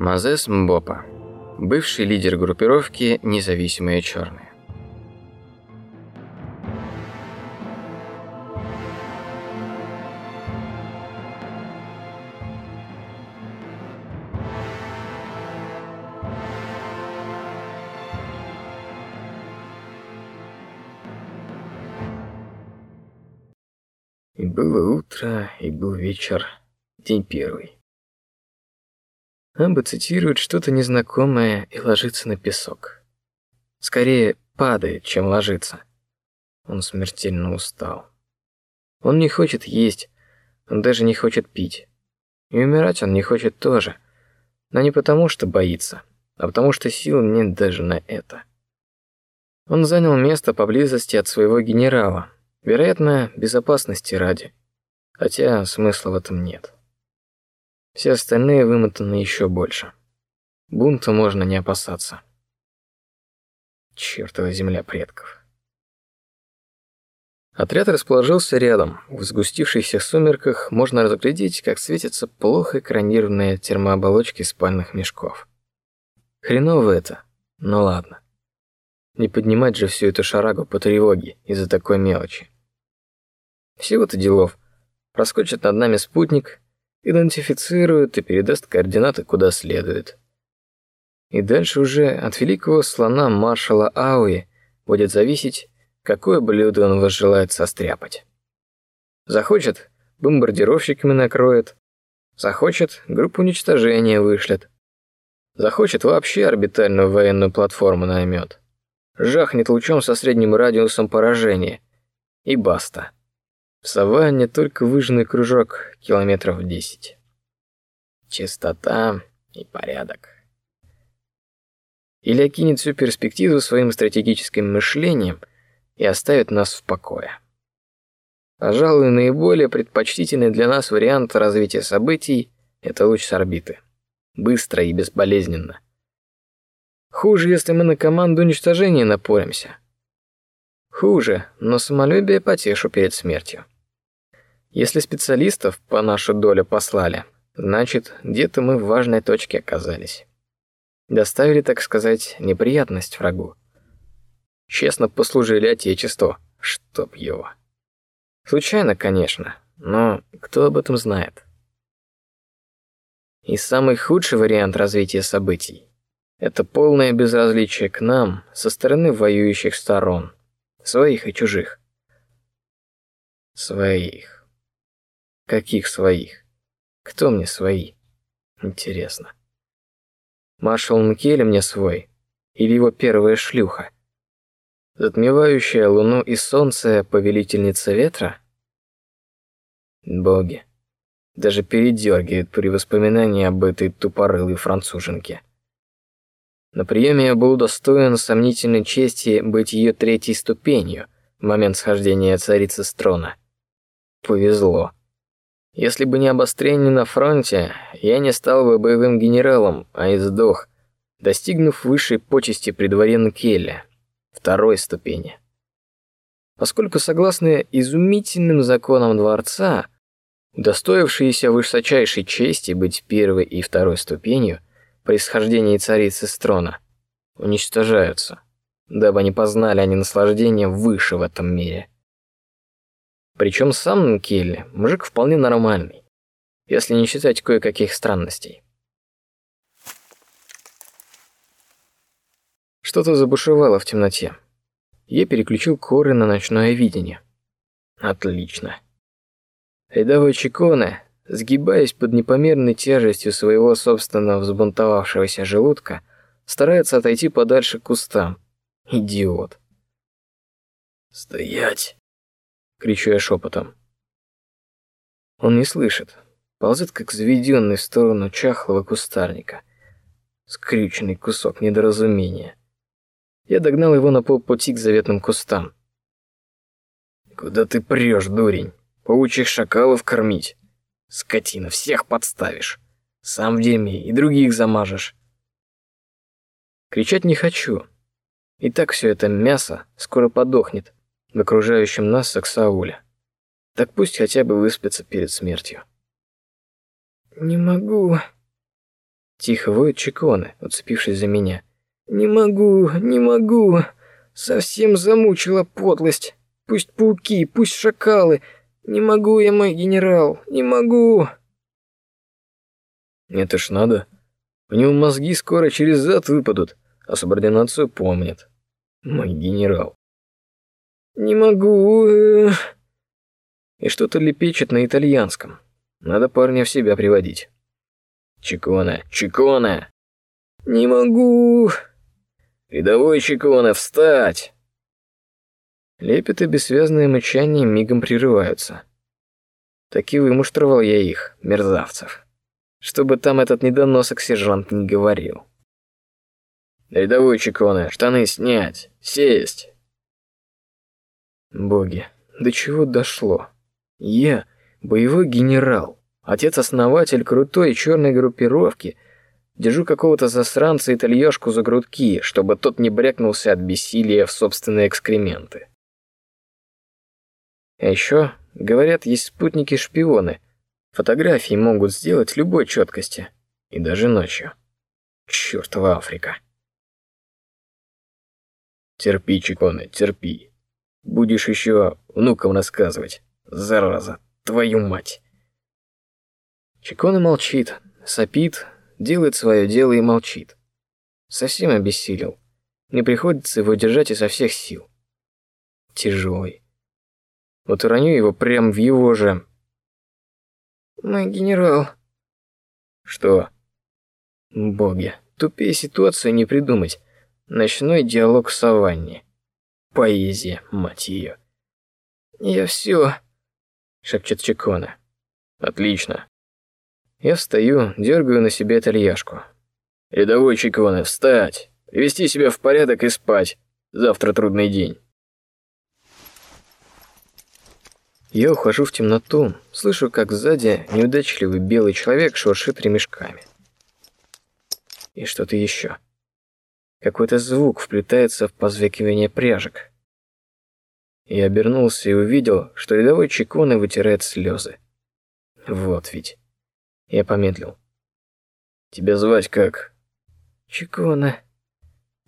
Мазес Мбопа, бывший лидер группировки «Независимые черные». И было утро, и был вечер, день первый. Амба цитирует что-то незнакомое и ложится на песок. Скорее падает, чем ложится. Он смертельно устал. Он не хочет есть, он даже не хочет пить. И умирать он не хочет тоже, но не потому, что боится, а потому что сил нет даже на это. Он занял место поблизости от своего генерала, вероятно, безопасности ради, хотя смысла в этом нет. Все остальные вымотаны еще больше. Бунта можно не опасаться. Чертова земля предков. Отряд расположился рядом. В сгустившихся сумерках можно разглядеть, как светятся плохо экранированные термооболочки спальных мешков. Хреново это, но ладно. Не поднимать же всю эту шарагу по тревоге из-за такой мелочи. Всего-то делов. Проскочит над нами спутник, идентифицирует и передаст координаты куда следует. И дальше уже от великого слона маршала Ауи будет зависеть, какое блюдо он возжелает состряпать. Захочет, бомбардировщиками накроет. Захочет, группу уничтожения вышлет. Захочет, вообще орбитальную военную платформу наймет. Жахнет лучом со средним радиусом поражения. И баста. В саванне только выжженный кружок километров десять. Чистота и порядок. Или окинет всю перспективу своим стратегическим мышлением и оставит нас в покое. Пожалуй, наиболее предпочтительный для нас вариант развития событий – это луч с орбиты. Быстро и безболезненно. Хуже, если мы на команду уничтожения напоримся. Хуже, но самолюбие потешу перед смертью. Если специалистов по нашу долю послали, значит, где-то мы в важной точке оказались. Доставили, так сказать, неприятность врагу. Честно послужили Отечеству, чтоб его. Случайно, конечно, но кто об этом знает? И самый худший вариант развития событий – это полное безразличие к нам со стороны воюющих сторон, своих и чужих. Своих. Каких своих? Кто мне свои? Интересно. Маршал Мкеле мне свой? Или его первая шлюха? Затмевающая луну и солнце повелительница ветра? Боги. Даже передергивает при воспоминании об этой тупорылой француженке. На приеме я был удостоен сомнительной чести быть ее третьей ступенью в момент схождения царицы с трона. Повезло. Если бы не обострение на фронте, я не стал бы боевым генералом, а издох, достигнув высшей почести при дворе Нкеля, второй ступени. Поскольку согласно изумительным законам дворца, удостоившиеся высочайшей чести быть первой и второй ступенью при схождении царицы с трона, уничтожаются, дабы не познали они наслаждения выше в этом мире. Причем сам Нкелли мужик вполне нормальный, если не считать кое-каких странностей. Что-то забушевало в темноте. Я переключил коры на ночное видение. Отлично. Рядовой Чиконе, сгибаясь под непомерной тяжестью своего собственного взбунтовавшегося желудка, старается отойти подальше к кустам. Идиот. Стоять! Кричу я шепотом. Он не слышит, ползет как заведенный в сторону чахлого кустарника. Скрюченный кусок недоразумения. Я догнал его на полпути к заветным кустам. Куда ты прешь, дурень? Паучих шакалов кормить? Скотина, всех подставишь. Сам в дерьме и других замажешь. Кричать не хочу. И так все это мясо скоро подохнет в окружающем нас Саксауле. Так пусть хотя бы выспится перед смертью. Не могу. Тихо воет Чиконе, уцепившись за меня. Не могу, не могу. Совсем замучила подлость. Пусть пауки, пусть шакалы. Не могу я, мой генерал, не могу. Это ж надо. У него мозги скоро через зад выпадут, а субординацию помнит. Мой генерал. Не могу. И что-то лепечет на итальянском. Надо парня в себя приводить. Чикона, Чикона. Не могу. Рядовой Чикона, встать. Лепет и бессвязное мигом прерываются. Таки вымуштровал я их, мерзавцев. Чтобы там этот недоносок сержант не говорил. Рядовой Чикона, штаны снять, сесть. Боги, до чего дошло? Я боевой генерал, отец-основатель крутой черной группировки, держу какого-то засранца итальяшку за грудки, чтобы тот не брякнулся от бессилия в собственные экскременты. А еще, говорят, есть спутники-шпионы. Фотографии могут сделать любой четкости, и даже ночью. Чёртова Африка. Терпи, Чиконе, терпи. Будешь еще внукам рассказывать. Зараза, твою мать. Чиконе молчит, сопит, делает свое дело и молчит. Совсем обессилел. Мне приходится его держать изо всех сил. Тяжелый. Вот уроню его прямо в его же. Мой генерал. Что? Боги, тупее ситуацию не придумать. Ночной диалог в саванне. Поэзия, мать ее. Я все, шепчет Чикона. Отлично. Я встаю, дергаю на себе тальяшку. Рядовой Чикона, встать, привести себя в порядок и спать. Завтра трудный день. Я ухожу в темноту, слышу, как сзади неудачливый белый человек шуршит ремешками. И что-то еще. Какой-то звук вплетается в позвякивание пряжек. Я обернулся и увидел, что рядовой Чиконы вытирает слезы. Вот ведь. Я помедлил. Тебя звать как? Чикона.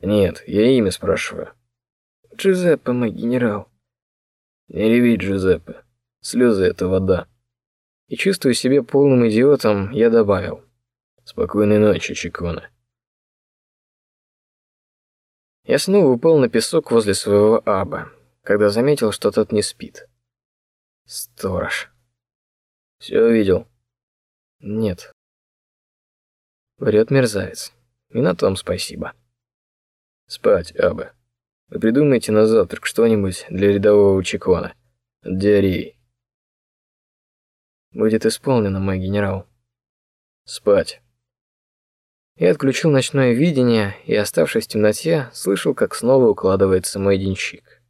Нет, я имя спрашиваю. Джузеппе, мой генерал. Не реви, Джузеппе. Слезы — это вода. И чувствуя себя полным идиотом, я добавил. Спокойной ночи, Чикона. Я снова упал на песок возле своего аба, когда заметил, что тот не спит. Сторож. Все видел? Нет. Врет мерзавец. И на том спасибо. Спать, Аба. Вы придумайте на завтрак что-нибудь для рядового Чикона. Диареи. Будет исполнено, мой генерал. Спать. Я отключил ночное видение и, оставшись в темноте, слышал, как снова укладывается мой денщик.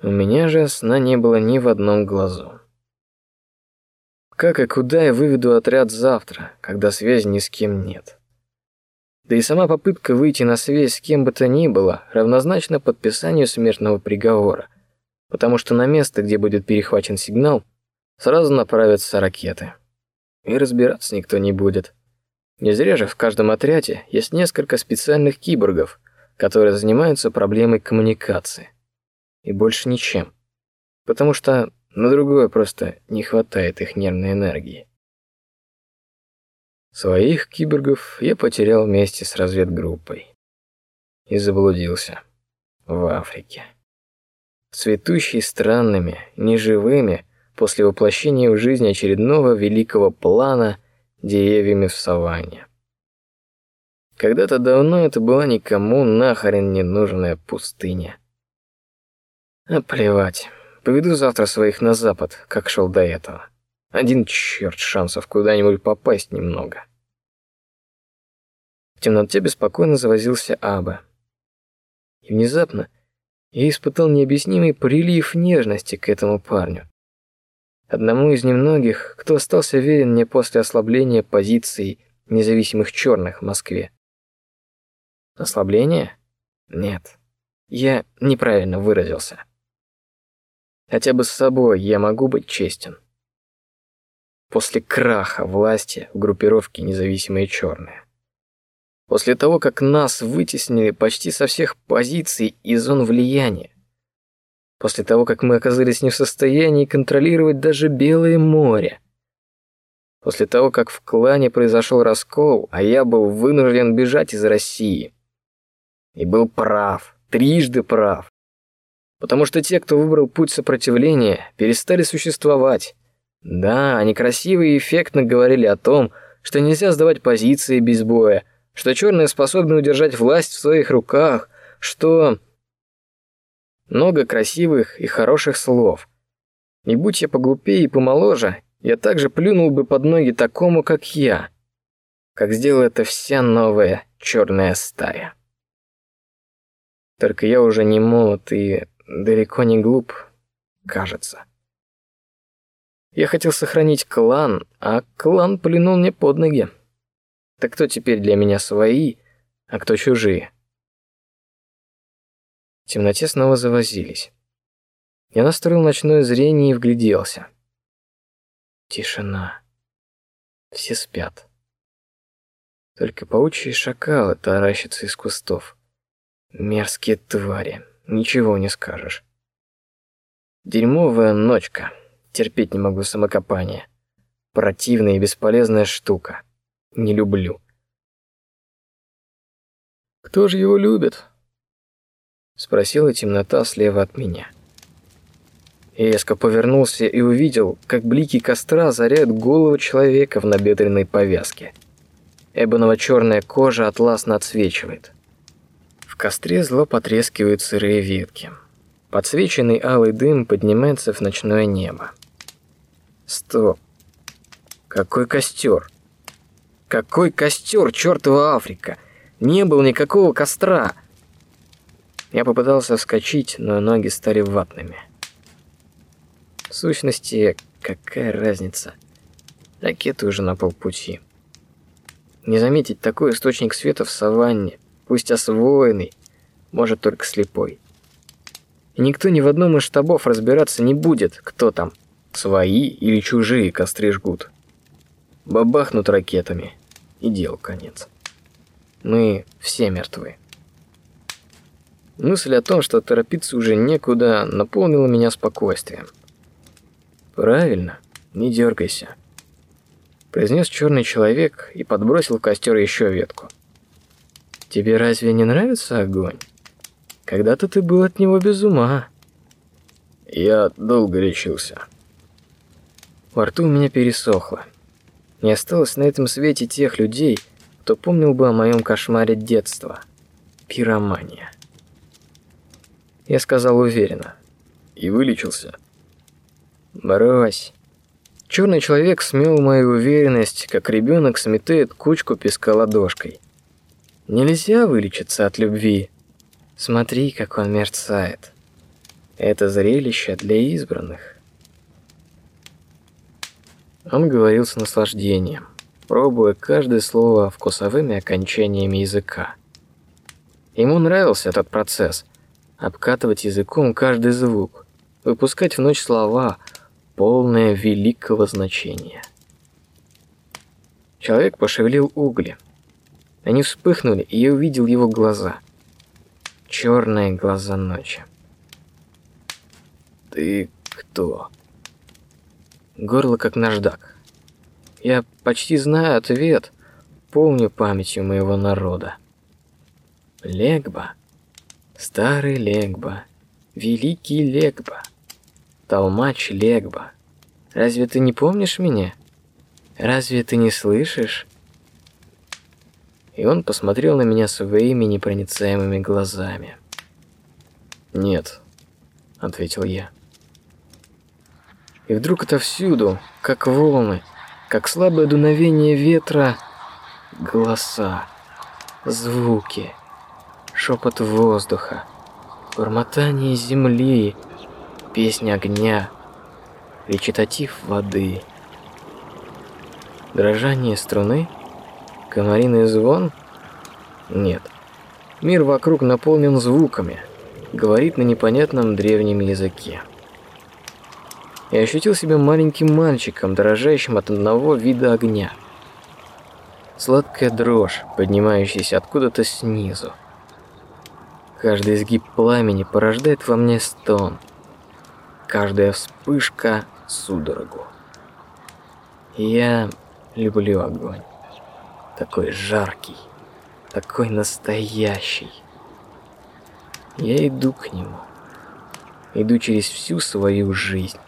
У меня же сна не было ни в одном глазу. Как и куда я выведу отряд завтра, когда связи ни с кем нет? Да и сама попытка выйти на связь с кем бы то ни было равнозначна подписанию смертного приговора, потому что на место, где будет перехвачен сигнал, сразу направятся ракеты. И разбираться никто не будет. Не зря же в каждом отряде есть несколько специальных киборгов, которые занимаются проблемой коммуникации. И больше ничем. Потому что на другое просто не хватает их нервной энергии. Своих киборгов я потерял вместе с разведгруппой. И заблудился в Африке. Цветущей странными, неживыми, после воплощения в жизнь очередного великого плана деревьями в саванне. Когда-то давно это была никому нахрен не нужная пустыня. А плевать, поведу завтра своих на запад, как шел до этого. Один черт шансов куда-нибудь попасть немного. В темноте беспокойно завозился Аба. И внезапно я испытал необъяснимый прилив нежности к этому парню одному из немногих, кто остался верен мне после ослабления позиций независимых черных в Москве. Ослабление? Нет. Я неправильно выразился. Хотя бы с собой я могу быть честен. после краха власти в группировке независимые черные. После того, как нас вытеснили почти со всех позиций и зон влияния. После того, как мы оказались не в состоянии контролировать даже Белое море. После того, как в клане произошел раскол, а я был вынужден бежать из России. И был прав, трижды прав. Потому что те, кто выбрал путь сопротивления, перестали существовать. Да, они красиво и эффектно говорили о том, что нельзя сдавать позиции без боя, что черные способны удержать власть в своих руках, что... Много красивых и хороших слов. Не будь я поглупее и помоложе, я также плюнул бы под ноги такому, как я, как сделала это вся новая черная стая. Только я уже не молод и далеко не глуп, кажется. Я хотел сохранить клан, а клан плюнул мне под ноги. Так кто теперь для меня свои, а кто чужие? В темноте снова завозились. Я настроил ночное зрение и вгляделся. Тишина. Все спят. Только паучьи шакалы таращатся из кустов. Мерзкие твари, ничего не скажешь. Дерьмовая ночка. Терпеть не могу самокопание. Противная и бесполезная штука. Не люблю. Кто же его любит? Спросила темнота слева от меня. Я резко повернулся и увидел, как блики костра озаряют голову человека в набедренной повязке. Эбоново-черная кожа атласно отсвечивает. В костре зло потрескивают сырые ветки. Подсвеченный алый дым поднимается в ночное небо. Стоп. Какой костер? Какой костер, чертова Африка? Не было никакого костра. Я попытался вскочить, но ноги стали ватными. В сущности, какая разница? Ракеты уже на полпути. Не заметить такой источник света в саванне, пусть освоенный, может только слепой. И никто ни в одном из штабов разбираться не будет, кто там, свои или чужие костры жгут. Бабахнут ракетами, и дел конец. Мы все мертвы. Мысль о том, что торопиться уже некуда, наполнила меня спокойствием. Правильно, не дергайся. Произнес черный человек и подбросил в костер еще ветку. Тебе разве не нравится огонь? Когда-то ты был от него без ума. Я долго лечился. Во рту у меня пересохло. Не осталось на этом свете тех людей, кто помнил бы о моем кошмаре детства. Пиромания. Я сказал уверенно. И вылечился. Брось. Черный человек смел мою уверенность, как ребенок сметает кучку песка ладошкой. Нельзя вылечиться от любви. Смотри, как он мерцает. Это зрелище для избранных. Он говорил с наслаждением, пробуя каждое слово вкусовыми окончаниями языка. Ему нравился этот процесс обкатывать языком каждый звук, выпускать в ночь слова, полное великого значения. Человек пошевелил угли. Они вспыхнули, и я увидел его глаза. Черные глаза ночи. Ты кто? Горло как наждак. Я почти знаю ответ, помню памятью моего народа. Легба, старый Легба, великий Легба. Толмач Легба, разве ты не помнишь меня? Разве ты не слышишь? И он посмотрел на меня своими непроницаемыми глазами. Нет, ответил я. И вдруг отовсюду, как волны, как слабое дуновение ветра, голоса, звуки, шепот воздуха, бормотание земли, песня огня, речитатив воды, дрожание струны, комариный звон? Нет. Мир вокруг наполнен звуками, говорит на непонятном древнем языке. и ощутил себя маленьким мальчиком, дрожащим от одного вида огня. Сладкая дрожь, поднимающаяся откуда-то снизу. Каждый изгиб пламени порождает во мне стон. Каждая вспышка — судорогу. Я люблю огонь. Такой жаркий, такой настоящий. Я иду к нему. Иду через всю свою жизнь.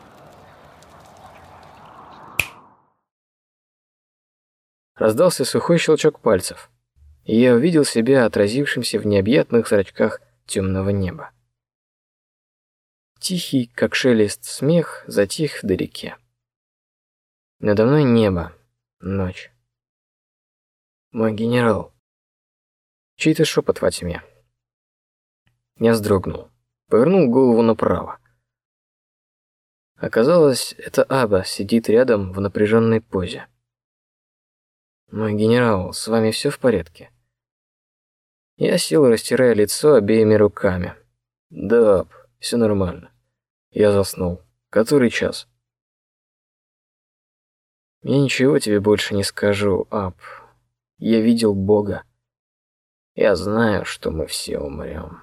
Раздался сухой щелчок пальцев, и я увидел себя отразившимся в необъятных зрачках темного неба. Тихий, как шелест, смех затих вдалеке. Надо мной небо, ночь. Мой генерал. Чей-то шепот во тьме. Я вздрогнул, повернул голову направо. Оказалось, это Аба сидит рядом в напряженной позе. Мой генерал, с вами все в порядке? Я сел, растирая лицо обеими руками. Да, все нормально. Я заснул. Который час? Я ничего тебе больше не скажу, Ап. Я видел Бога. Я знаю, что мы все умрем.